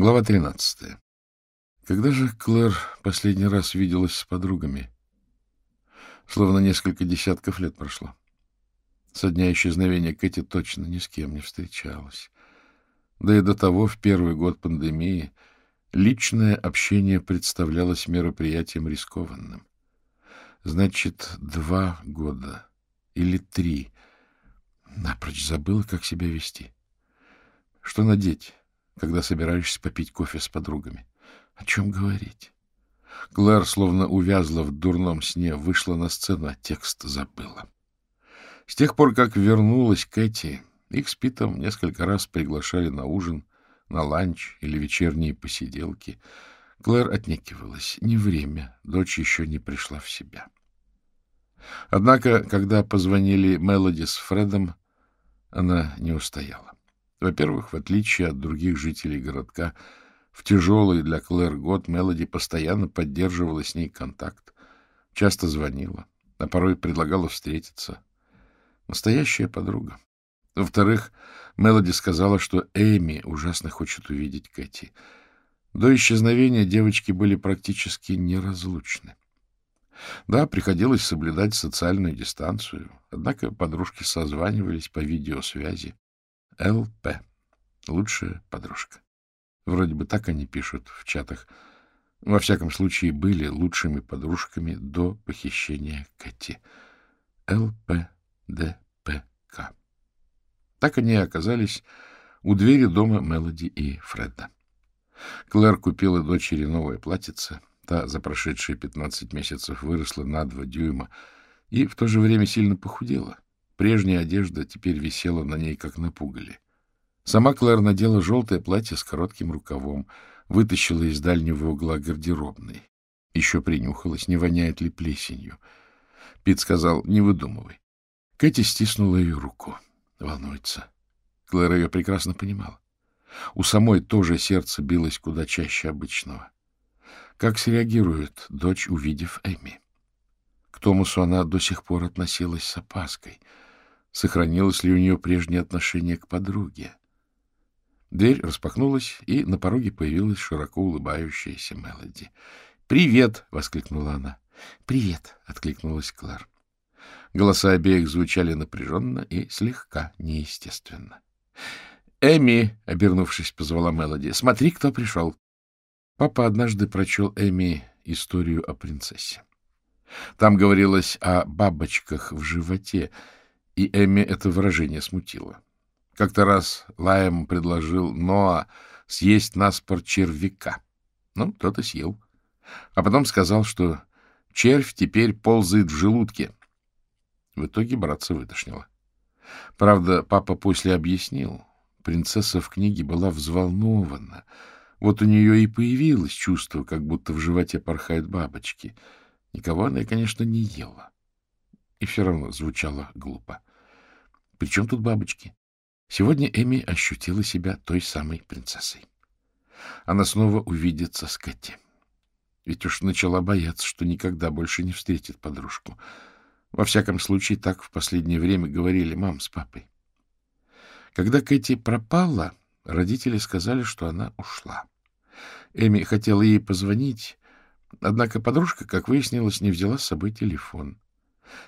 Глава 13. Когда же Клэр последний раз виделась с подругами? Словно несколько десятков лет прошло. Со дня исчезновения Кэти точно ни с кем не встречалась. Да и до того, в первый год пандемии, личное общение представлялось мероприятием рискованным. Значит, два года или три. Напрочь забыла, как себя вести. Что надеть? Когда собираешься попить кофе с подругами. О чем говорить? Клэр, словно увязла в дурном сне, вышла на сцену, а текст забыла. С тех пор, как вернулась Кэти, их с Питом несколько раз приглашали на ужин, на ланч или вечерние посиделки. Клэр отнекивалась. Не время, дочь еще не пришла в себя. Однако, когда позвонили Мелоди с Фредом, она не устояла. Во-первых, в отличие от других жителей городка, в тяжелый для Клэр год Мелоди постоянно поддерживала с ней контакт, часто звонила, а порой предлагала встретиться. Настоящая подруга. Во-вторых, Мелоди сказала, что Эми ужасно хочет увидеть Кэти. До исчезновения девочки были практически неразлучны. Да, приходилось соблюдать социальную дистанцию, однако подружки созванивались по видеосвязи. ЛП. Лучшая подружка. Вроде бы так они пишут в чатах. Во всяком случае, были лучшими подружками до похищения Кэти. ЛПДПК. Так они и оказались у двери дома Мелоди и Фреда. Клэр купила дочери новое платьице. Та за прошедшие 15 месяцев выросла на два дюйма и в то же время сильно похудела. Прежняя одежда теперь висела на ней, как на пугале. Сама Клэр надела желтое платье с коротким рукавом, вытащила из дальнего угла гардеробной. Еще принюхалась, не воняет ли плесенью. Пит сказал, не выдумывай. Кэти стиснула ее руку. Волнуется. Клэр ее прекрасно понимала. У самой тоже сердце билось куда чаще обычного. Как среагирует дочь, увидев Эми? К Томасу она до сих пор относилась с опаской — сохранилось ли у нее прежнее отношение к подруге. Дверь распахнулась, и на пороге появилась широко улыбающаяся Мелоди. «Привет!» — воскликнула она. «Привет!» — откликнулась Клар. Голоса обеих звучали напряженно и слегка неестественно. «Эми!» — обернувшись, позвала Мелоди. «Смотри, кто пришел!» Папа однажды прочел Эми историю о принцессе. Там говорилось о бабочках в животе, и Эмми это выражение смутило. Как-то раз Лаем предложил Ноа съесть наспор червяка. Ну, тот и съел. А потом сказал, что червь теперь ползает в желудке. В итоге братца вытошнило. Правда, папа после объяснил. Принцесса в книге была взволнована. Вот у нее и появилось чувство, как будто в животе порхают бабочки. Никого она, конечно, не ела. И все равно звучало глупо. Причем тут бабочки? Сегодня Эми ощутила себя той самой принцессой. Она снова увидится с Кэти. Ведь уж начала бояться, что никогда больше не встретит подружку. Во всяком случае, так в последнее время говорили мам с папой. Когда Кэти пропала, родители сказали, что она ушла. Эми хотела ей позвонить, однако подружка, как выяснилось, не взяла с собой телефон.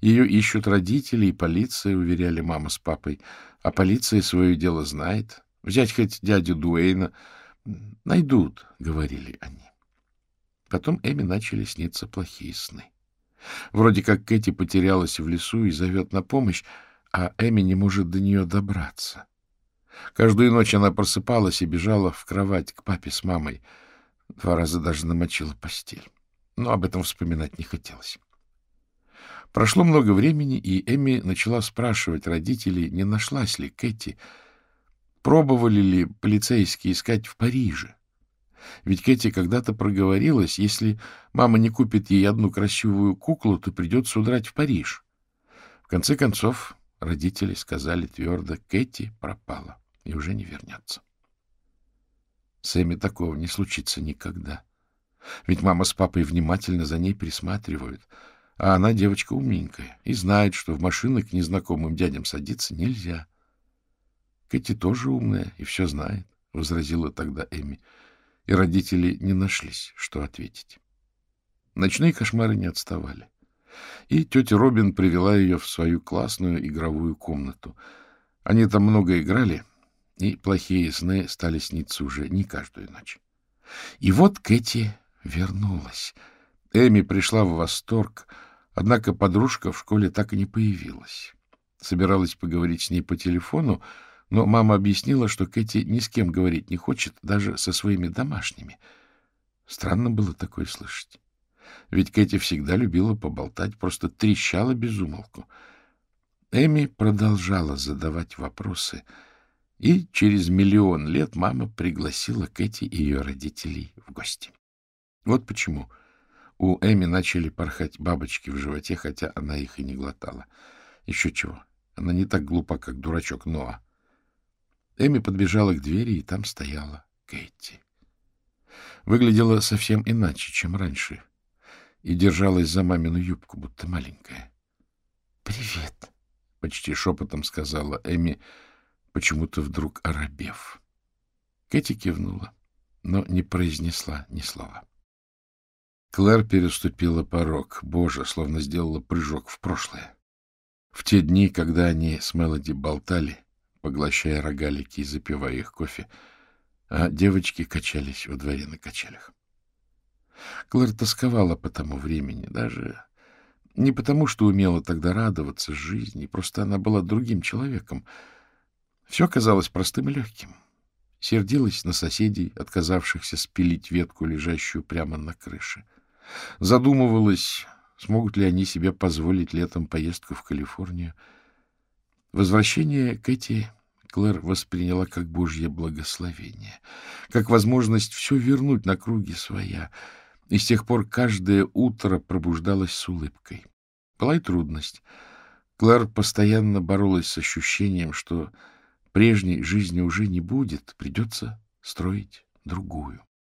Ее ищут родители и полиция, уверяли мама с папой. А полиция свое дело знает. Взять хоть дядю Дуэйна. Найдут, говорили они. Потом Эми начали сниться плохие сны. Вроде как Кэти потерялась в лесу и зовет на помощь, а Эми не может до нее добраться. Каждую ночь она просыпалась и бежала в кровать к папе с мамой. Два раза даже намочила постель. Но об этом вспоминать не хотелось. Прошло много времени, и Эми начала спрашивать родителей, не нашлась ли Кэти, пробовали ли полицейские искать в Париже. Ведь Кэти когда-то проговорилась, если мама не купит ей одну красивую куклу, то придется удрать в Париж. В конце концов, родители сказали твердо, Кэти пропала и уже не вернется. С Эми такого не случится никогда. Ведь мама с папой внимательно за ней присматривают — а она девочка умненькая и знает, что в машины к незнакомым дядям садиться нельзя. Кэти тоже умная и все знает, — возразила тогда Эми. и родители не нашлись, что ответить. Ночные кошмары не отставали. И тетя Робин привела ее в свою классную игровую комнату. Они там много играли, и плохие сны стали сниться уже не каждую ночь. И вот Кэти вернулась. Эми пришла в восторг, однако подружка в школе так и не появилась. Собиралась поговорить с ней по телефону, но мама объяснила, что Кэти ни с кем говорить не хочет, даже со своими домашними. Странно было такое слышать. Ведь Кэти всегда любила поболтать, просто трещала без умолку. Эми продолжала задавать вопросы, и через миллион лет мама пригласила Кэти и ее родителей в гости. Вот почему у Эми начали порхать бабочки в животе, хотя она их и не глотала. Еще чего, она не так глупа, как дурачок Ноа. Эми подбежала к двери, и там стояла Кэти. Выглядела совсем иначе, чем раньше, и держалась за мамину юбку, будто маленькая. — Привет, — почти шепотом сказала Эми, почему-то вдруг оробев. Кэти кивнула, но не произнесла ни слова. Клэр переступила порог. Боже, словно сделала прыжок в прошлое. В те дни, когда они с Мелоди болтали, поглощая рогалики и запивая их кофе, а девочки качались во дворе на качелях. Клэр тосковала по тому времени, даже не потому, что умела тогда радоваться жизни, просто она была другим человеком. Все казалось простым и легким. Сердилась на соседей, отказавшихся спилить ветку, лежащую прямо на крыше. Задумывалась, смогут ли они себе позволить летом поездку в Калифорнию — Возвращение Кэти Клэр восприняла как божье благословение, как возможность все вернуть на круги своя, и с тех пор каждое утро пробуждалась с улыбкой. Была и трудность. Клэр постоянно боролась с ощущением, что прежней жизни уже не будет, придется строить другую. —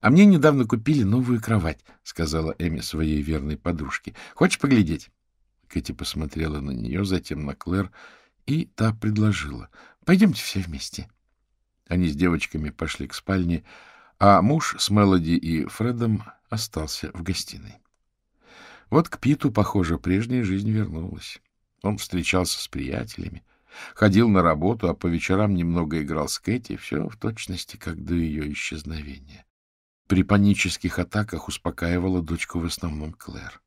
А мне недавно купили новую кровать, — сказала Эми своей верной подружке. — Хочешь поглядеть? Кэти посмотрела на нее, затем на Клэр и та предложила. — Пойдемте все вместе. Они с девочками пошли к спальне, а муж с Мелоди и Фредом остался в гостиной. Вот к Питу, похоже, прежняя жизнь вернулась. Он встречался с приятелями, ходил на работу, а по вечерам немного играл с Кэти, все в точности, как до ее исчезновения. При панических атаках успокаивала дочку в основном Клэр.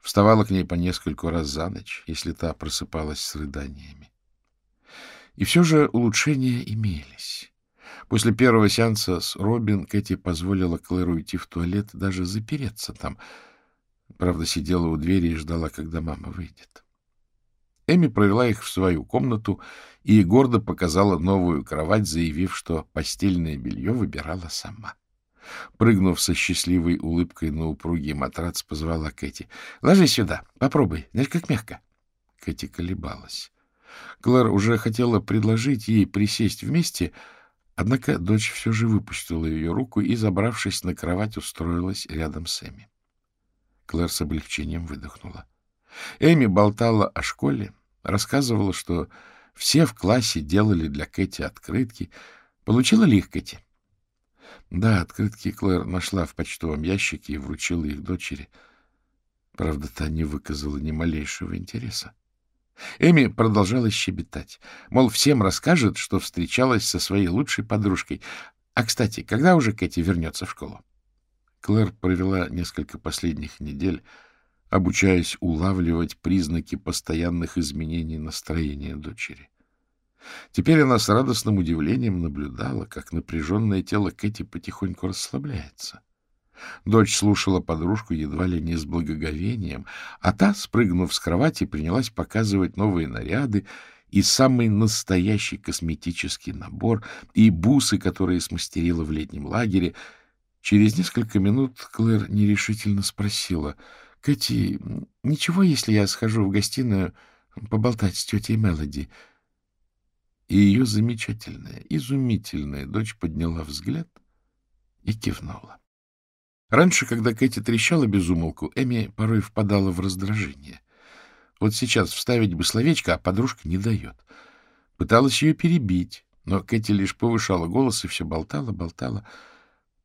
Вставала к ней по нескольку раз за ночь, если та просыпалась с рыданиями. И все же улучшения имелись. После первого сеанса с Робин Кэти позволила Клэру уйти в туалет, даже запереться там. Правда, сидела у двери и ждала, когда мама выйдет. Эми провела их в свою комнату и гордо показала новую кровать, заявив, что постельное белье выбирала сама. Прыгнув со счастливой улыбкой на упругий матрац, позвала Кэти. — Ложись сюда, попробуй, знаешь, как мягко. Кэти колебалась. Клэр уже хотела предложить ей присесть вместе, однако дочь все же выпустила ее руку и, забравшись на кровать, устроилась рядом с Эми. Клэр с облегчением выдохнула. Эми болтала о школе, рассказывала, что все в классе делали для Кэти открытки. Получила ли их Кэти? Да, открытки Клэр нашла в почтовом ящике и вручила их дочери. Правда, та не выказала ни малейшего интереса. Эми продолжала щебетать. Мол, всем расскажет, что встречалась со своей лучшей подружкой. А, кстати, когда уже Кэти вернется в школу? Клэр провела несколько последних недель, обучаясь улавливать признаки постоянных изменений настроения дочери. Теперь она с радостным удивлением наблюдала, как напряженное тело Кэти потихоньку расслабляется. Дочь слушала подружку едва ли не с благоговением, а та, спрыгнув с кровати, принялась показывать новые наряды и самый настоящий косметический набор, и бусы, которые смастерила в летнем лагере. Через несколько минут Клэр нерешительно спросила, — Кэти, ничего, если я схожу в гостиную поболтать с тетей Мелоди? — и ее замечательная, изумительная дочь подняла взгляд и кивнула. Раньше, когда Кэти трещала без умолку, Эми порой впадала в раздражение. Вот сейчас вставить бы словечко, а подружка не дает. Пыталась ее перебить, но Кэти лишь повышала голос и все болтала, болтала.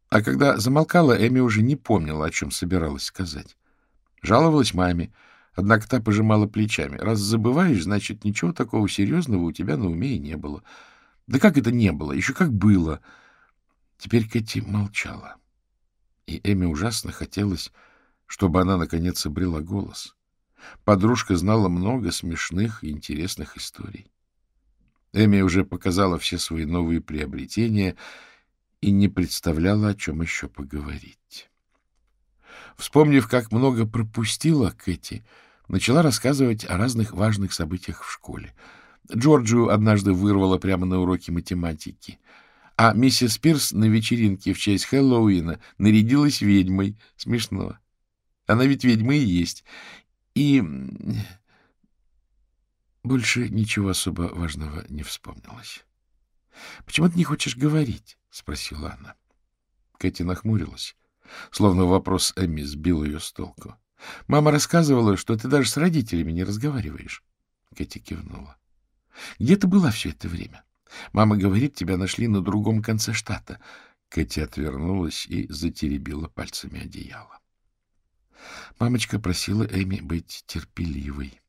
А когда замолкала, Эми уже не помнила, о чем собиралась сказать. Жаловалась маме, однако та пожимала плечами. Раз забываешь, значит, ничего такого серьезного у тебя на уме и не было. Да как это не было? Еще как было. Теперь Кэти молчала. И Эми ужасно хотелось, чтобы она, наконец, обрела голос. Подружка знала много смешных и интересных историй. Эми уже показала все свои новые приобретения — и не представляла, о чем еще поговорить. Вспомнив, как много пропустила Кэти, начала рассказывать о разных важных событиях в школе. Джорджию однажды вырвала прямо на уроке математики, а миссис Пирс на вечеринке в честь Хэллоуина нарядилась ведьмой. Смешно. Она ведь ведьма и есть. И больше ничего особо важного не вспомнилось. — Почему ты не хочешь говорить? — спросила она. Кэти нахмурилась, словно вопрос Эмми сбил ее с толку. — Мама рассказывала, что ты даже с родителями не разговариваешь. Кэти кивнула. — Где ты была все это время? Мама говорит, тебя нашли на другом конце штата. Кэти отвернулась и затеребила пальцами одеяло. Мамочка просила Эми быть терпеливой.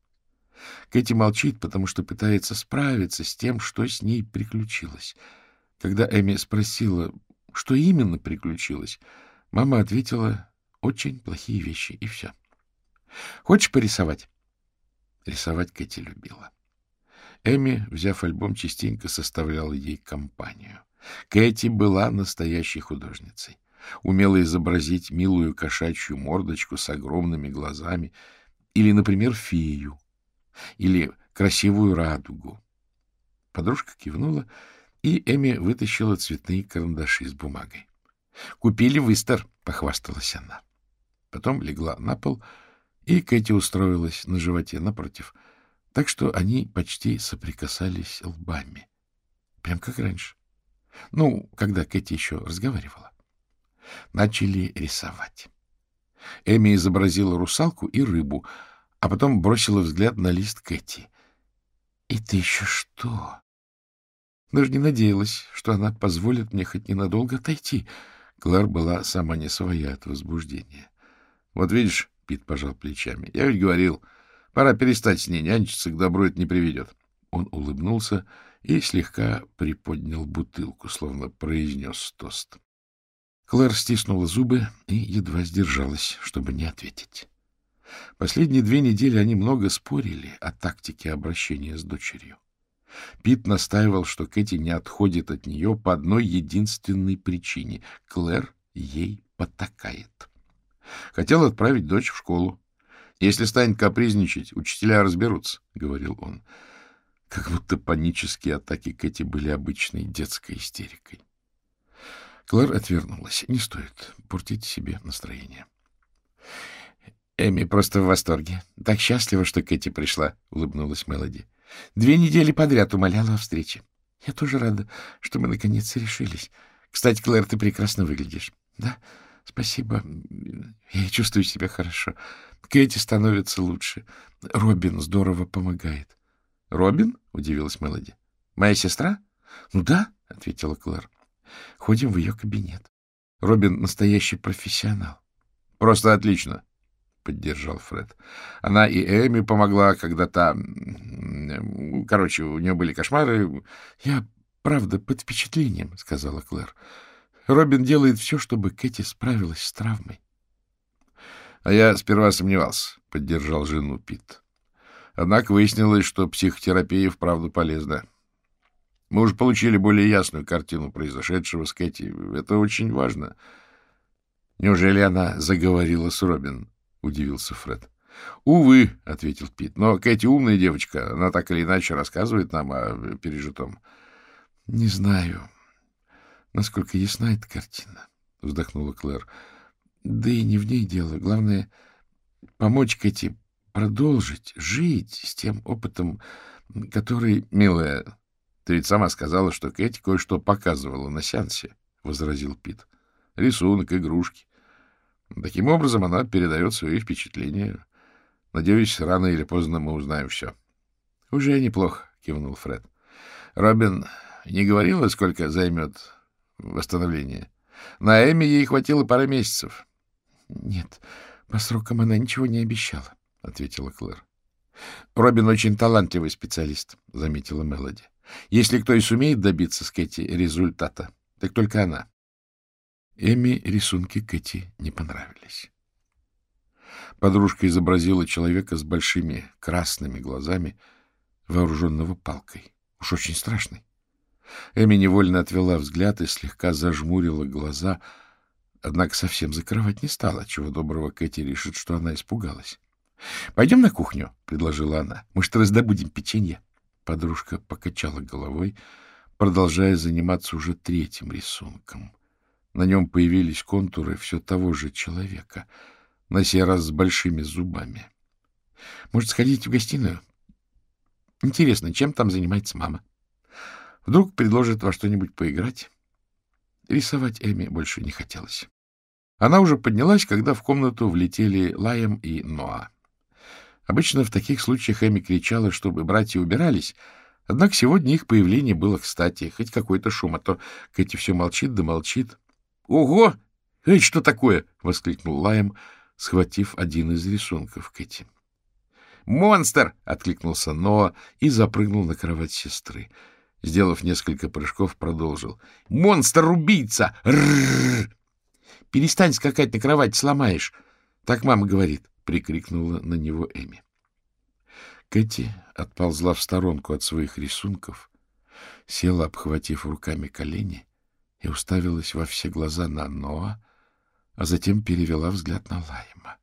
Кэти молчит, потому что пытается справиться с тем, что с ней приключилось — когда Эми спросила, что именно приключилось, мама ответила «очень плохие вещи» и все. «Хочешь порисовать?» Рисовать Кэти любила. Эми, взяв альбом, частенько составляла ей компанию. Кэти была настоящей художницей. Умела изобразить милую кошачью мордочку с огромными глазами или, например, фею, или красивую радугу. Подружка кивнула и Эми вытащила цветные карандаши с бумагой. — Купили в Истер, — похвасталась она. Потом легла на пол, и Кэти устроилась на животе напротив, так что они почти соприкасались лбами. Прям как раньше. Ну, когда Кэти еще разговаривала. Начали рисовать. Эми изобразила русалку и рыбу, а потом бросила взгляд на лист Кэти. — Это еще что? Даже не надеялась, что она позволит мне хоть ненадолго отойти. Клэр была сама не своя от возбуждения. — Вот видишь, — Пит пожал плечами, — я ведь говорил, пора перестать с ней нянчиться, к добру это не приведет. Он улыбнулся и слегка приподнял бутылку, словно произнес тост. Клэр стиснула зубы и едва сдержалась, чтобы не ответить. Последние две недели они много спорили о тактике обращения с дочерью. Пит настаивал, что Кэти не отходит от нее по одной единственной причине — Клэр ей потакает. Хотел отправить дочь в школу. Если станет капризничать, учителя разберутся, — говорил он. Как будто панические атаки Кэти были обычной детской истерикой. Клэр отвернулась. Не стоит портить себе настроение. Эми просто в восторге. Так счастлива, что Кэти пришла, — улыбнулась Мелоди. Две недели подряд умоляла о встрече. Я тоже рада, что мы наконец решились. Кстати, Клэр, ты прекрасно выглядишь. Да, спасибо. Я чувствую себя хорошо. Кэти становится лучше. Робин здорово помогает. — Робин? — удивилась Мелоди. — Моя сестра? — Ну да, — ответила Клэр. — Ходим в ее кабинет. Робин настоящий профессионал. — Просто отлично, — поддержал Фред. Она и Эми помогла, когда та... Короче, у нее были кошмары. — Я, правда, под впечатлением, — сказала Клэр. Робин делает все, чтобы Кэти справилась с травмой. — А я сперва сомневался, — поддержал жену Пит. Однако выяснилось, что психотерапия вправду полезна. Мы уже получили более ясную картину произошедшего с Кэти. Это очень важно. Неужели она заговорила с Робин? — удивился Фред. — Увы, — ответил Пит, — но Кэти умная девочка. Она так или иначе рассказывает нам о пережитом. — Не знаю, насколько ясна эта картина, — вздохнула Клэр. — Да и не в ней дело. Главное — помочь Кэти продолжить жить с тем опытом, который... — Милая, ты ведь сама сказала, что Кэти кое-что показывала на сеансе, — возразил Пит. — Рисунок, игрушки. Таким образом, она передает свои впечатления. Надеюсь, рано или поздно мы узнаем все. — Уже неплохо, — кивнул Фред. — Робин не говорила, сколько займет восстановление? На Эми ей хватило пары месяцев. — Нет, по срокам она ничего не обещала, — ответила Клэр. — Робин очень талантливый специалист, — заметила Мелоди. — Если кто и сумеет добиться с Кэти результата, так только она. Эми рисунки Кэти не понравились. Подружка изобразила человека с большими красными глазами, вооруженного палкой. Уж очень страшный. Эми невольно отвела взгляд и слегка зажмурила глаза, однако совсем закрывать не стала, чего доброго Кэти решит, что она испугалась. — Пойдем на кухню, — предложила она. — Может, раздобудем печенье? Подружка покачала головой, продолжая заниматься уже третьим рисунком. На нем появились контуры все того же человека, на сей раз с большими зубами. — Может, сходить в гостиную? Интересно, чем там занимается мама? Вдруг предложит во что-нибудь поиграть? Рисовать Эми больше не хотелось. Она уже поднялась, когда в комнату влетели Лаем и Ноа. Обычно в таких случаях Эми кричала, чтобы братья убирались, однако сегодня их появление было кстати, хоть какой-то шум, а то Кэти все молчит да молчит. — Ого! Эй, что такое? — воскликнул Лаем, схватив один из рисунков Кэти. «Монстр!» — откликнулся Ноа и запрыгнул на кровать сестры. Сделав несколько прыжков, продолжил. «Монстр-убийца! Перестань скакать на кровать, сломаешь!» Так мама говорит, — прикрикнула на него Эми. Кэти отползла в сторонку от своих рисунков, села, обхватив руками колени, и уставилась во все глаза на Ноа, а затем перевела взгляд на Лайма.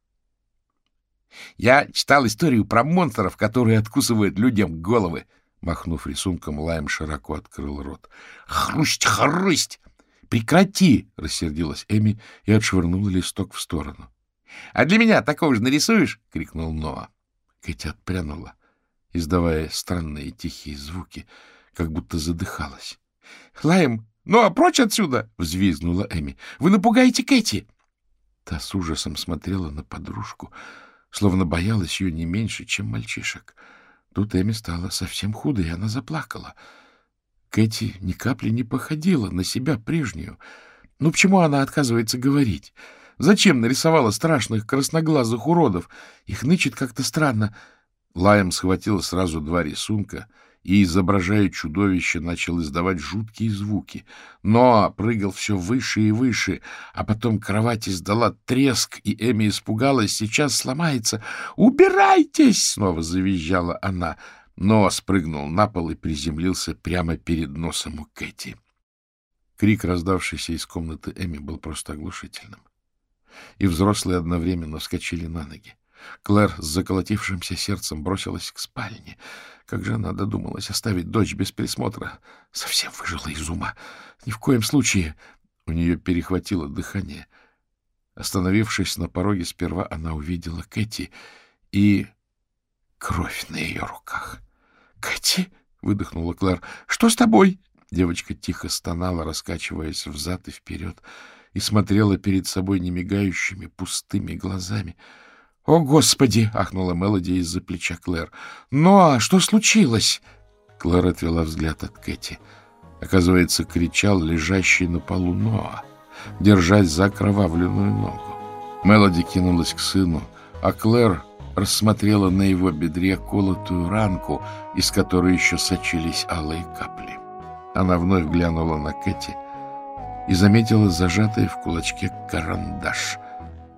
— Я читал историю про монстров, которые откусывают людям головы, Махнув рисунком, Лайм широко открыл рот. «Хрусть, хрусть! Прекрати!» — рассердилась Эми и отшвырнула листок в сторону. «А для меня такого же нарисуешь?» — крикнул Ноа. Кэти отпрянула, издавая странные тихие звуки, как будто задыхалась. «Лайм, ну а прочь отсюда!» — взвизгнула Эми. «Вы напугаете Кэти!» Та с ужасом смотрела на подружку, словно боялась ее не меньше, чем мальчишек — Тут Эми стала совсем худой, и она заплакала. Кэти ни капли не походила на себя прежнюю. Ну, почему она отказывается говорить? Зачем нарисовала страшных красноглазых уродов? Их нычет как-то странно. Лаем схватила сразу два рисунка — и, изображая чудовище, начал издавать жуткие звуки. Но прыгал все выше и выше, а потом кровать издала треск, и Эми испугалась, сейчас сломается. «Убирайтесь!» — снова завизжала она. Но спрыгнул на пол и приземлился прямо перед носом у Кэти. Крик, раздавшийся из комнаты Эми, был просто оглушительным. И взрослые одновременно вскочили на ноги. Клэр с заколотившимся сердцем бросилась к спальне. Как же она додумалась оставить дочь без присмотра? Совсем выжила из ума. Ни в коем случае. У нее перехватило дыхание. Остановившись на пороге, сперва она увидела Кэти и кровь на ее руках. — Кэти! — выдохнула Клэр. — Что с тобой? Девочка тихо стонала, раскачиваясь взад и вперед, и смотрела перед собой немигающими пустыми глазами — «О, Господи!» — ахнула Мелоди из-за плеча Клэр. «Ну, а что случилось?» Клэр отвела взгляд от Кэти. Оказывается, кричал лежащий на полу Ноа, держась за окровавленную ногу. Мелоди кинулась к сыну, а Клэр рассмотрела на его бедре колотую ранку, из которой еще сочились алые капли. Она вновь глянула на Кэти и заметила зажатый в кулачке карандаш —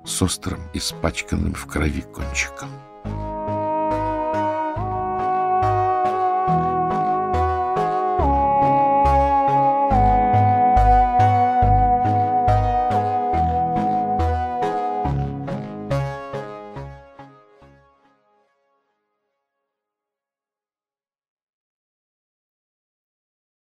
с острым, испачканным в крови кончиком.